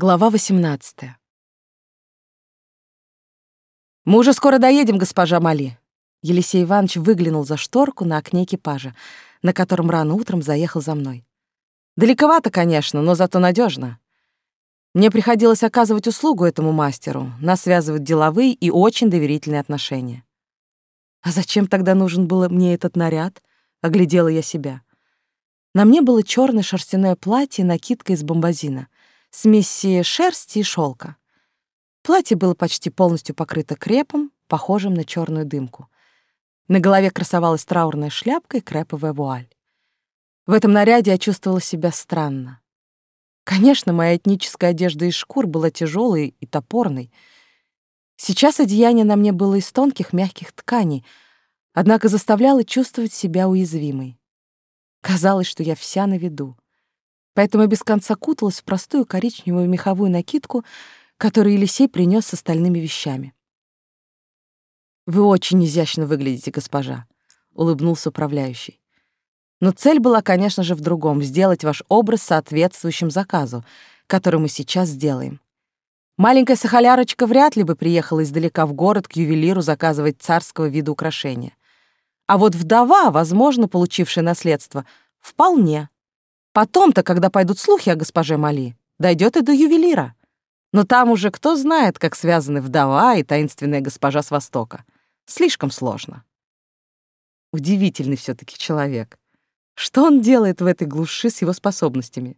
Глава 18. «Мы уже скоро доедем, госпожа Мали». Елисей Иванович выглянул за шторку на окне экипажа, на котором рано утром заехал за мной. «Далековато, конечно, но зато надежно. Мне приходилось оказывать услугу этому мастеру, нас связывают деловые и очень доверительные отношения». «А зачем тогда нужен был мне этот наряд?» — оглядела я себя. На мне было черное шерстяное платье, накидка из бомбазина — смеси шерсти и шелка. Платье было почти полностью покрыто крепом, похожим на черную дымку. На голове красовалась траурная шляпка и креповая вуаль. В этом наряде я чувствовала себя странно. Конечно, моя этническая одежда из шкур была тяжелой и топорной. Сейчас одеяние на мне было из тонких мягких тканей, однако заставляло чувствовать себя уязвимой. Казалось, что я вся на виду поэтому без конца куталась в простую коричневую меховую накидку, которую Елисей принес с остальными вещами. «Вы очень изящно выглядите, госпожа», — улыбнулся управляющий. Но цель была, конечно же, в другом — сделать ваш образ соответствующим заказу, который мы сейчас сделаем. Маленькая сахалярочка вряд ли бы приехала издалека в город к ювелиру заказывать царского вида украшения. А вот вдова, возможно, получившая наследство, вполне. Потом-то, когда пойдут слухи о госпоже Мали, дойдет и до ювелира. Но там уже кто знает, как связаны вдова и таинственная госпожа с Востока. Слишком сложно. Удивительный все таки человек. Что он делает в этой глуши с его способностями?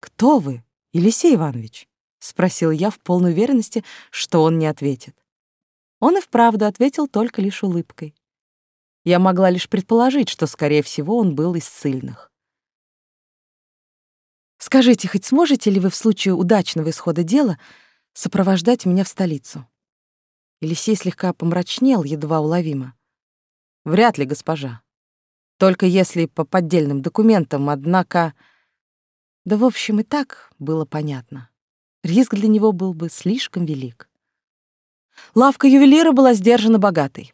«Кто вы, Елисей Иванович?» — спросил я в полной уверенности, что он не ответит. Он и вправду ответил только лишь улыбкой. Я могла лишь предположить, что, скорее всего, он был из сильных. Скажите, хоть сможете ли вы в случае удачного исхода дела сопровождать меня в столицу?» Елисей слегка помрачнел, едва уловимо. «Вряд ли, госпожа. Только если по поддельным документам, однако...» Да, в общем, и так было понятно. Риск для него был бы слишком велик. Лавка ювелира была сдержана богатой.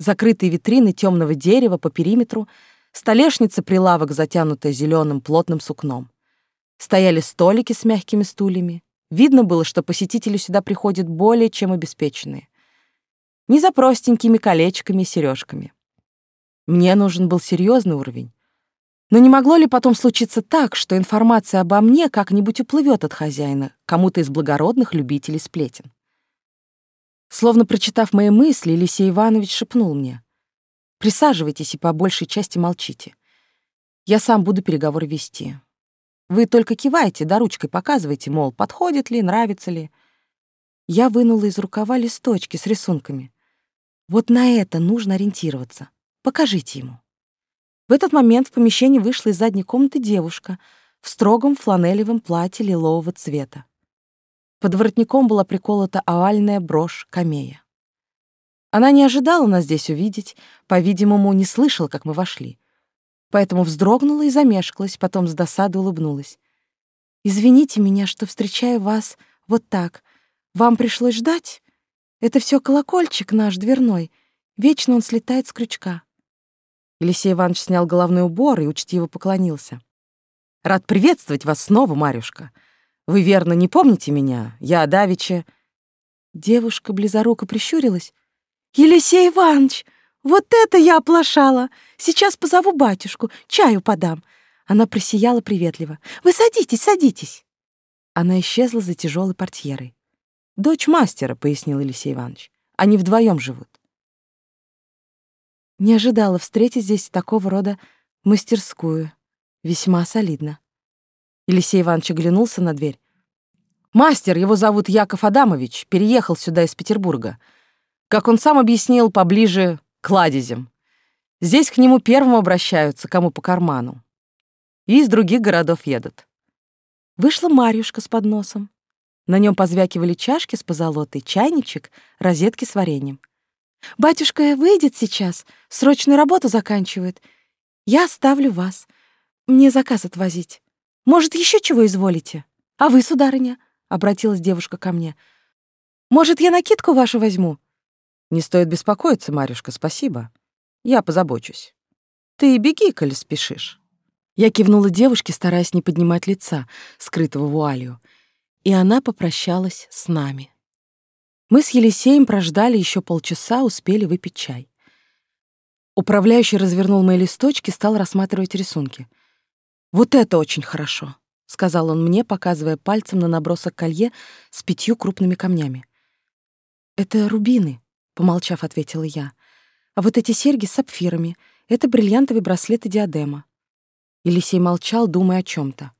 Закрытые витрины темного дерева по периметру, столешница прилавок, затянутая зеленым плотным сукном. Стояли столики с мягкими стульями. Видно было, что посетители сюда приходят более чем обеспеченные. Не за простенькими колечками и сережками. Мне нужен был серьезный уровень. Но не могло ли потом случиться так, что информация обо мне как-нибудь уплывет от хозяина, кому-то из благородных любителей сплетен? Словно прочитав мои мысли, Елисей Иванович шепнул мне. «Присаживайтесь и по большей части молчите. Я сам буду переговоры вести. Вы только кивайте, да ручкой показывайте, мол, подходит ли, нравится ли. Я вынула из рукава листочки с рисунками. Вот на это нужно ориентироваться. Покажите ему. В этот момент в помещении вышла из задней комнаты девушка в строгом фланелевом платье лилового цвета. Под воротником была приколота овальная брошь камея. Она не ожидала нас здесь увидеть, по-видимому, не слышала, как мы вошли поэтому вздрогнула и замешкалась, потом с досады улыбнулась. «Извините меня, что встречаю вас вот так. Вам пришлось ждать? Это все колокольчик наш дверной. Вечно он слетает с крючка». Елисей Иванович снял головной убор и учтиво поклонился. «Рад приветствовать вас снова, Марюшка. Вы, верно, не помните меня? Я Давича...» Девушка близоруко прищурилась. «Елисей Иванович, вот это я оплошала! Сейчас позову батюшку, чаю подам. Она просияла приветливо. Вы садитесь, садитесь. Она исчезла за тяжелой портьерой. Дочь мастера, пояснил Елисей Иванович. Они вдвоем живут. Не ожидала встретить здесь такого рода мастерскую. Весьма солидно. Елисей Иванович оглянулся на дверь. Мастер, его зовут Яков Адамович, переехал сюда из Петербурга. Как он сам объяснил, поближе кладезем. Здесь к нему первым обращаются, кому по карману. И из других городов едут. Вышла Марьюшка с подносом. На нем позвякивали чашки с позолотой, чайничек, розетки с вареньем. «Батюшка выйдет сейчас, срочную работу заканчивает. Я оставлю вас. Мне заказ отвозить. Может, еще чего изволите? А вы, сударыня?» — обратилась девушка ко мне. «Может, я накидку вашу возьму? Не стоит беспокоиться, Марюшка, спасибо. Я позабочусь. Ты беги, коли спешишь. Я кивнула девушке, стараясь не поднимать лица, скрытого вуалью. и она попрощалась с нами. Мы с Елисеем прождали еще полчаса, успели выпить чай. Управляющий развернул мои листочки, стал рассматривать рисунки. «Вот это очень хорошо», — сказал он мне, показывая пальцем на набросок колье с пятью крупными камнями. «Это рубины», — помолчав, ответила я. «А вот эти серьги с сапфирами — это бриллиантовый браслет и диадема». Елисей молчал, думая о чем то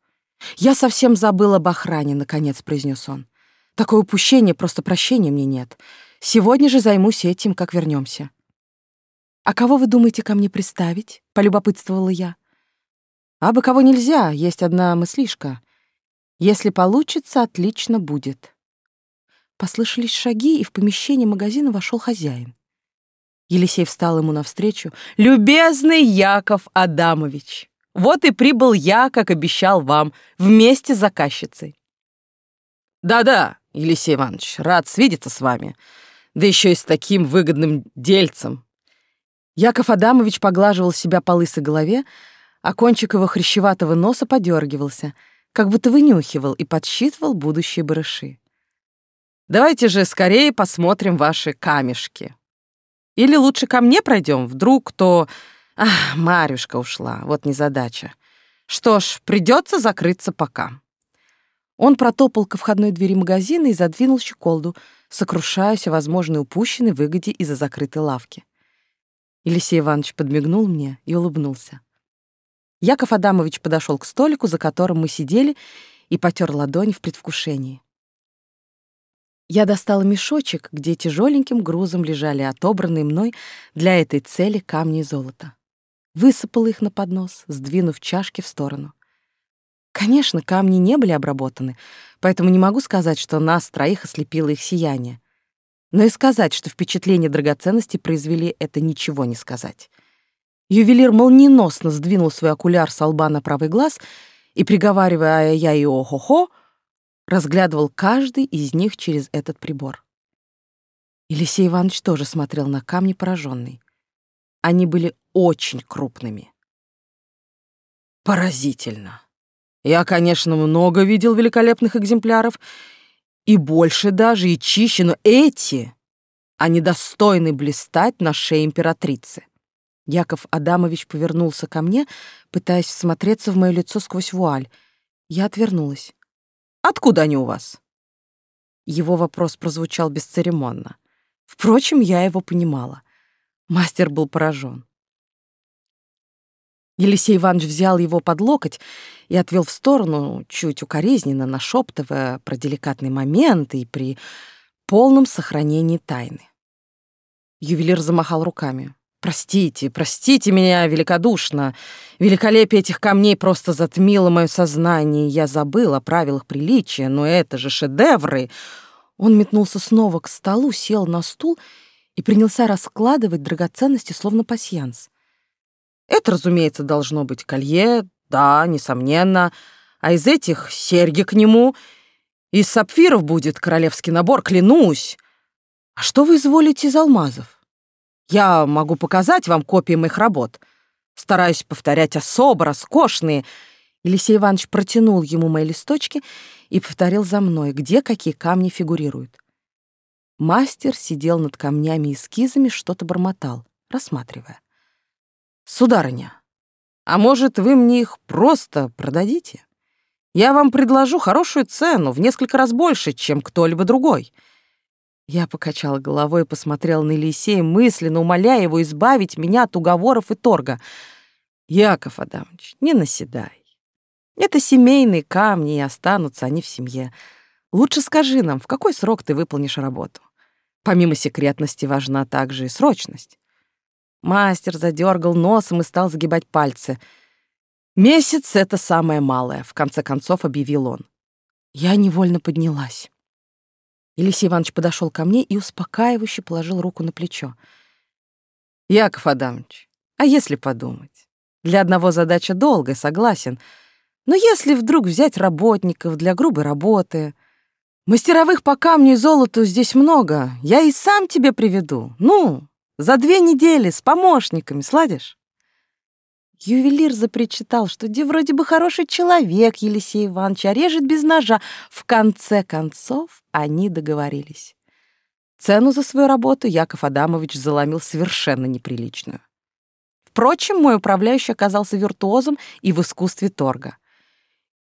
«Я совсем забыл об охране», — наконец произнес он. «Такое упущение, просто прощения мне нет. Сегодня же займусь этим, как вернемся. «А кого вы думаете ко мне приставить?» — полюбопытствовала я. «А бы кого нельзя, есть одна мыслишка. Если получится, отлично будет». Послышались шаги, и в помещение магазина вошел хозяин. Елисей встал ему навстречу. «Любезный Яков Адамович!» Вот и прибыл я, как обещал вам, вместе с заказчицей. Да-да, Елисей Иванович, рад свидеться с вами. Да еще и с таким выгодным дельцем. Яков Адамович поглаживал себя по лысой голове, а кончик его хрящеватого носа подергивался, как будто вынюхивал и подсчитывал будущие барыши. «Давайте же скорее посмотрим ваши камешки. Или лучше ко мне пройдем, вдруг кто Ах, Марюшка ушла, вот незадача. Что ж, придется закрыться пока. Он протопал ко входной двери магазина и задвинул щеколду, сокрушаясь о возможной упущенной выгоде из-за закрытой лавки. Елисей Иванович подмигнул мне и улыбнулся. Яков Адамович подошел к столику, за которым мы сидели, и потер ладонь в предвкушении. Я достала мешочек, где тяжеленьким грузом лежали отобранные мной для этой цели камни и золото высыпала их на поднос, сдвинув чашки в сторону. Конечно, камни не были обработаны, поэтому не могу сказать, что нас троих ослепило их сияние. Но и сказать, что впечатление драгоценности произвели, это ничего не сказать. Ювелир молниеносно сдвинул свой окуляр с лба на правый глаз и, приговаривая «ай-яй» и «о-хо-хо», разглядывал каждый из них через этот прибор. Елисей Иванович тоже смотрел на камни пораженный. Они были очень крупными. Поразительно. Я, конечно, много видел великолепных экземпляров, и больше даже, и чище, но эти, они достойны блистать на шее императрицы. Яков Адамович повернулся ко мне, пытаясь всмотреться в мое лицо сквозь вуаль. Я отвернулась. «Откуда они у вас?» Его вопрос прозвучал бесцеремонно. Впрочем, я его понимала. Мастер был поражен. Елисей Иванович взял его под локоть и отвел в сторону, чуть укоризненно, нашептывая про деликатный момент и при полном сохранении тайны. Ювелир замахал руками. «Простите, простите меня великодушно. Великолепие этих камней просто затмило мое сознание, я забыл о правилах приличия, но это же шедевры!» Он метнулся снова к столу, сел на стул и принялся раскладывать драгоценности, словно пасьянс. Это, разумеется, должно быть колье, да, несомненно. А из этих серьги к нему. Из сапфиров будет королевский набор, клянусь. А что вы изволите из алмазов? Я могу показать вам копии моих работ. Стараюсь повторять особо роскошные. Елисей Иванович протянул ему мои листочки и повторил за мной, где какие камни фигурируют. Мастер сидел над камнями и эскизами, что-то бормотал, рассматривая. Сударыня, а может, вы мне их просто продадите? Я вам предложу хорошую цену, в несколько раз больше, чем кто-либо другой. Я покачала головой и посмотрела на Елисея, мысленно умоляя его избавить меня от уговоров и торга. Яков Адамович, не наседай. Это семейные камни, и останутся они в семье. Лучше скажи нам, в какой срок ты выполнишь работу. Помимо секретности важна также и срочность. Мастер задергал носом и стал загибать пальцы. «Месяц — это самое малое», — в конце концов объявил он. Я невольно поднялась. Елисей Иванович подошел ко мне и успокаивающе положил руку на плечо. «Яков Адамович, а если подумать? Для одного задача долгая, согласен. Но если вдруг взять работников для грубой работы... Мастеровых по камню и золоту здесь много, я и сам тебе приведу. Ну, за две недели с помощниками сладишь?» Ювелир запричитал, что где вроде бы хороший человек Елисей Иванович, а режет без ножа. В конце концов они договорились. Цену за свою работу Яков Адамович заломил совершенно неприличную. Впрочем, мой управляющий оказался виртуозом и в искусстве торга.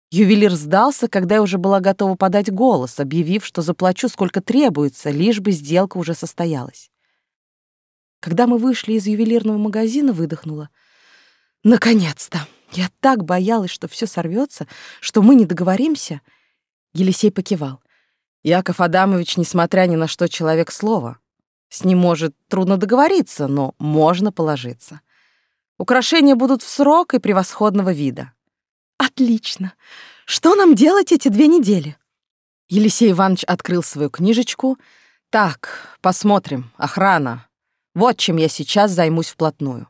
Ювелир сдался, когда я уже была готова подать голос, объявив, что заплачу сколько требуется, лишь бы сделка уже состоялась. Когда мы вышли из ювелирного магазина, выдохнула. Наконец-то! Я так боялась, что все сорвется, что мы не договоримся. Елисей покивал. Яков Адамович, несмотря ни на что, человек слова. С ним, может, трудно договориться, но можно положиться. Украшения будут в срок и превосходного вида. Отлично. Что нам делать эти две недели? Елисей Иванович открыл свою книжечку. Так, посмотрим. Охрана. Вот чем я сейчас займусь вплотную.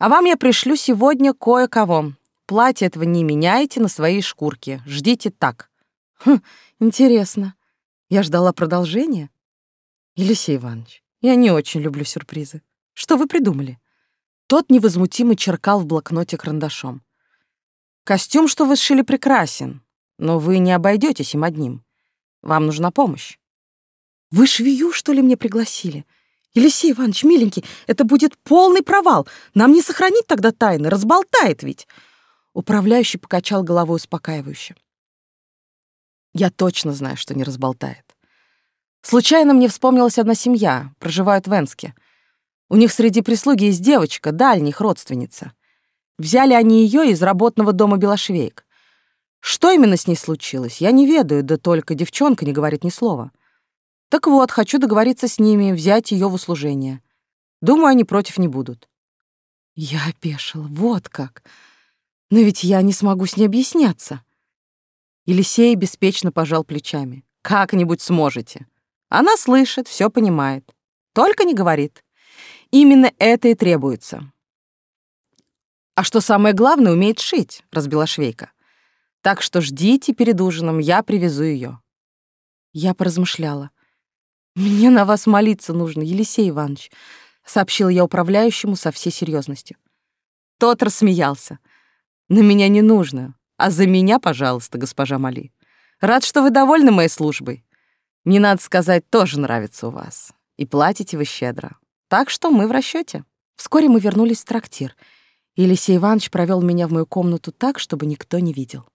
А вам я пришлю сегодня кое-кого. Платье этого не меняйте на своей шкурке. Ждите так. Хм, интересно. Я ждала продолжения. Елисей Иванович, я не очень люблю сюрпризы. Что вы придумали? Тот невозмутимо черкал в блокноте карандашом. Костюм, что вы сшили, прекрасен, но вы не обойдетесь им одним. Вам нужна помощь. Вы швею, что ли, мне пригласили? Елисей Иванович, миленький, это будет полный провал. Нам не сохранить тогда тайны, разболтает ведь. Управляющий покачал головой успокаивающе. Я точно знаю, что не разболтает. Случайно мне вспомнилась одна семья, проживают в Энске. У них среди прислуги есть девочка, дальних родственница. Взяли они ее из работного дома Белошвейк. Что именно с ней случилось, я не ведаю, да только девчонка не говорит ни слова. Так вот, хочу договориться с ними, взять ее в услужение. Думаю, они против не будут. Я опешила, вот как. Но ведь я не смогу с ней объясняться. Елисей беспечно пожал плечами. Как-нибудь сможете. Она слышит, все понимает. Только не говорит. Именно это и требуется. А что самое главное, умеет шить, разбила швейка. Так что ждите перед ужином, я привезу ее. Я поразмышляла. Мне на вас молиться нужно, Елисей Иванович, сообщила я управляющему со всей серьезностью. Тот рассмеялся. На меня не нужно, а за меня, пожалуйста, госпожа Мали. Рад, что вы довольны моей службой. Мне, надо сказать, тоже нравится у вас. И платите вы щедро. Так что мы в расчете. Вскоре мы вернулись в трактир — Елисей Иванович провел меня в мою комнату так, чтобы никто не видел.